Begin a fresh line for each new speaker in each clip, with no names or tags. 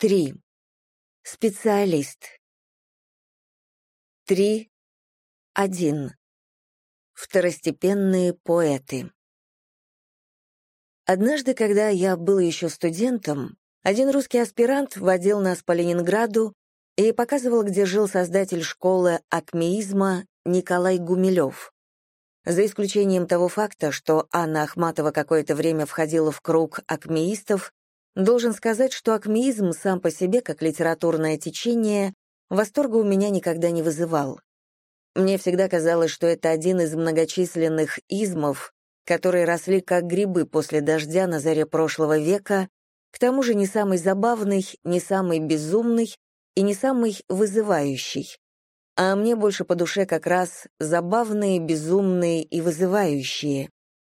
3. Специалист. 3. 1. Второстепенные поэты. Однажды, когда я был еще студентом, один русский аспирант водил нас по Ленинграду и показывал, где жил создатель школы акмеизма Николай Гумилев. За исключением того факта, что Анна Ахматова какое-то время входила в круг акмеистов, должен сказать, что акмеизм сам по себе, как литературное течение, восторга у меня никогда не вызывал. Мне всегда казалось, что это один из многочисленных измов, которые росли как грибы после дождя на заре прошлого века, к тому же не самый забавный, не самый безумный и не самый вызывающий. А мне больше по душе как раз забавные, безумные и вызывающие.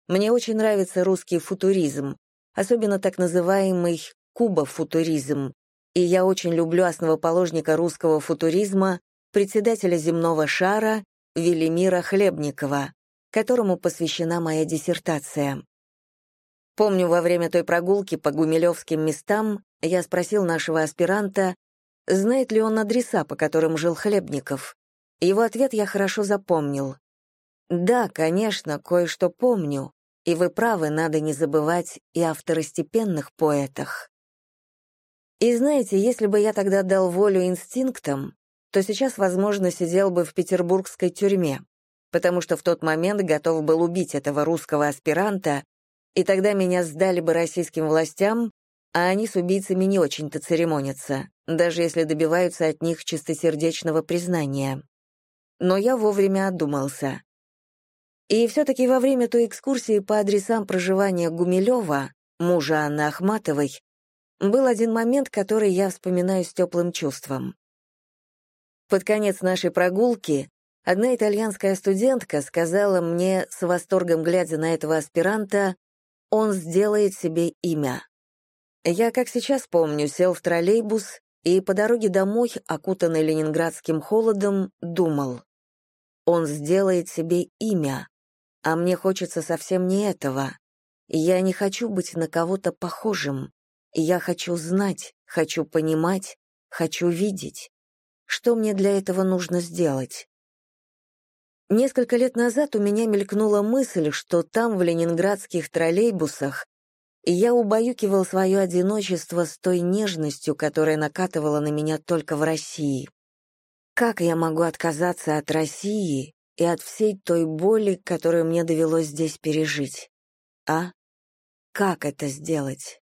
Мне очень нравится русский футуризм, особенно так называемый кубофутуризм, и я очень люблю основоположника русского футуризма председателя земного шара Велимира Хлебникова, которому посвящена моя диссертация. Помню, во время той прогулки по гумилевским местам я спросил нашего аспиранта, знает ли он адреса, по которым жил Хлебников. Его ответ я хорошо запомнил. «Да, конечно, кое-что помню, и вы правы, надо не забывать и о второстепенных поэтах». И знаете, если бы я тогда дал волю инстинктам, то сейчас, возможно, сидел бы в петербургской тюрьме, потому что в тот момент готов был убить этого русского аспиранта, и тогда меня сдали бы российским властям, а они с убийцами не очень-то церемонятся, даже если добиваются от них чистосердечного признания. Но я вовремя отдумался. И все-таки во время той экскурсии по адресам проживания Гумилева, мужа Анны Ахматовой, был один момент, который я вспоминаю с теплым чувством. Под конец нашей прогулки одна итальянская студентка сказала мне, с восторгом глядя на этого аспиранта, «Он сделает себе имя». Я, как сейчас помню, сел в троллейбус и по дороге домой, окутанный ленинградским холодом, думал, «Он сделает себе имя, а мне хочется совсем не этого. Я не хочу быть на кого-то похожим. Я хочу знать, хочу понимать, хочу видеть. Что мне для этого нужно сделать? Несколько лет назад у меня мелькнула мысль, что там, в ленинградских троллейбусах, я убаюкивал свое одиночество с той нежностью, которая накатывала на меня только в России. Как я могу отказаться от России и от всей той боли, которую мне довелось здесь пережить? А? Как это сделать?